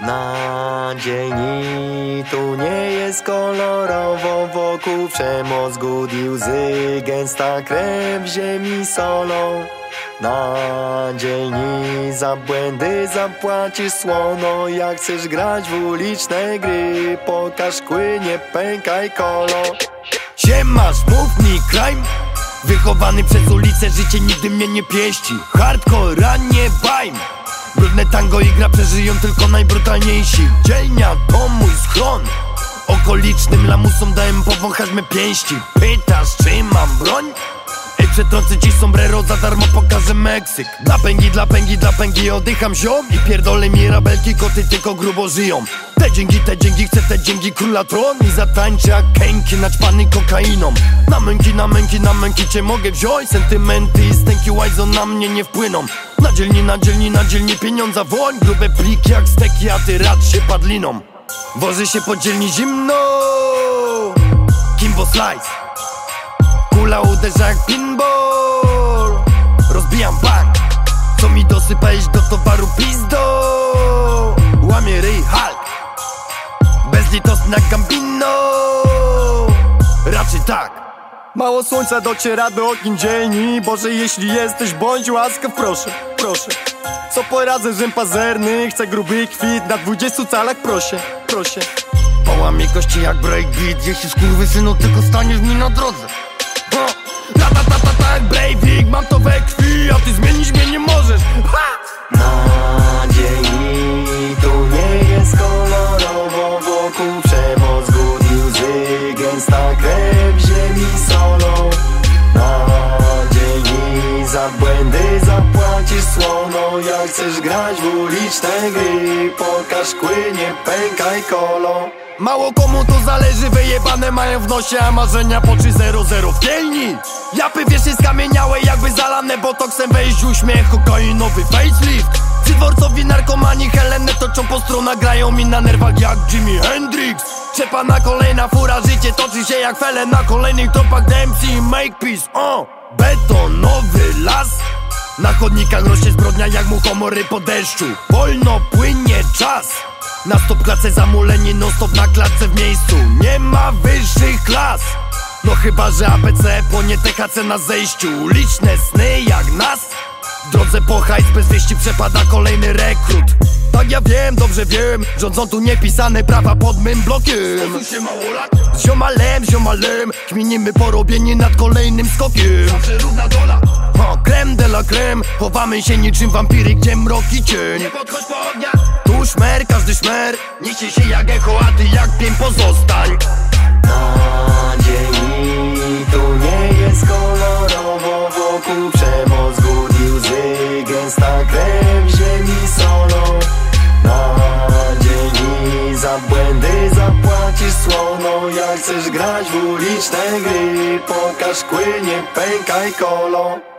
Na dzień tu nie jest kolorowo Wokół przemozgu łzy Gęsta krew ziemi solą. Na dzień za błędy zapłacisz słono Jak chcesz grać w uliczne gry Pokaż kły, nie pękaj kolo. Siemasz, mów crime? Wychowany przez ulicę, życie nigdy mnie nie pieści. Hardcore, nie bajm Brudne tango i gra przeżyją tylko najbrutalniejsi. Dzielnia to mój schron. Okolicznym lamusom dałem powąchać me pięści. Pytasz czy mam broń? Ej, przetrącę ci sombrero, za darmo pokażę Meksyk. Dla pęgi, dla pęgi, dla pęgi oddycham ziom. I pierdolę mirabelki, koty tylko grubo żyją. Te dzięki, te dzięki, chcę te dzięki króla tron. I zatańczę jak kęki naćpany kokainą. Na męki, na męki, na męki cię mogę wziąć. Sentymenty i stęki łajzo na mnie nie wpłyną Na dzielni, na dzielni, na dzielni pieniądza woń Grube pliki jak steki, a ty rad się padliną Woży się po dzielni zimno. Kimbo Slice. Kula uderza jak pinball. Rozbijam bank Co mi dosypa iść do towaru pizdo. Łamie ryj Hulk. Jak Gambino. Raczej tak Mało słońca dociera do okien dzielni. Boże jeśli jesteś bądź łaskaw proszę, proszę. Co poradzę, żem pazerny? Chcę gruby kwit na 20 calach proszę, proszę. Połamie kości jak breakbeat Jeśli skurwysynu tylko staniesz mi na drodze. Ha! Lata, ta, ta, ta, jak błędy zapłacisz słono Jak chcesz grać w uliczne gry Pokaż kły, nie pękaj kolą Mało komu to zależy, wyjebane mają w nosie A marzenia po 3-0-0 w kielni. Japy wiecznie skamieniałe jakby zalane botoksem Wejść uśmiech, kokainowy facelift. Przydworcowi narkomani Helenę toczą po stronach Grają mi na nerwach jak Jimi Hendrix. Trzepana kolejna fura, życie toczy się jak fele Na kolejnych tropach DMC Make Peace uh. Betonowy las. Na chodnikach rośnie zbrodnia jak mu komory po deszczu. Wolno płynie czas. Na stop klatce zamuleni non stop na klatce w miejscu. Nie ma wyższych klas. No chyba, że ABC płonie THC na zejściu. Liczne sny jak nas. W drodze po hajs bez wieści przepada kolejny rekrut Tak ja wiem, dobrze wiem Rządzą tu niepisane prawa pod mym blokiem. Z ziomalem, ziomalem Kminimy porobienie nad kolejnym skokiem. Zawsze równa dola o, creme de la creme Chowamy się niczym wampiry, gdzie mrok i cień. Nie podchodź po ogniach Tu szmer, każdy szmer Niesie się jak echo, a ty jak pień pozostań. Na dzień tu nie jest kolorowo Wokół przemozgu chcesz grać w uliczne gry? Pokaż kły, nie pękaj kolą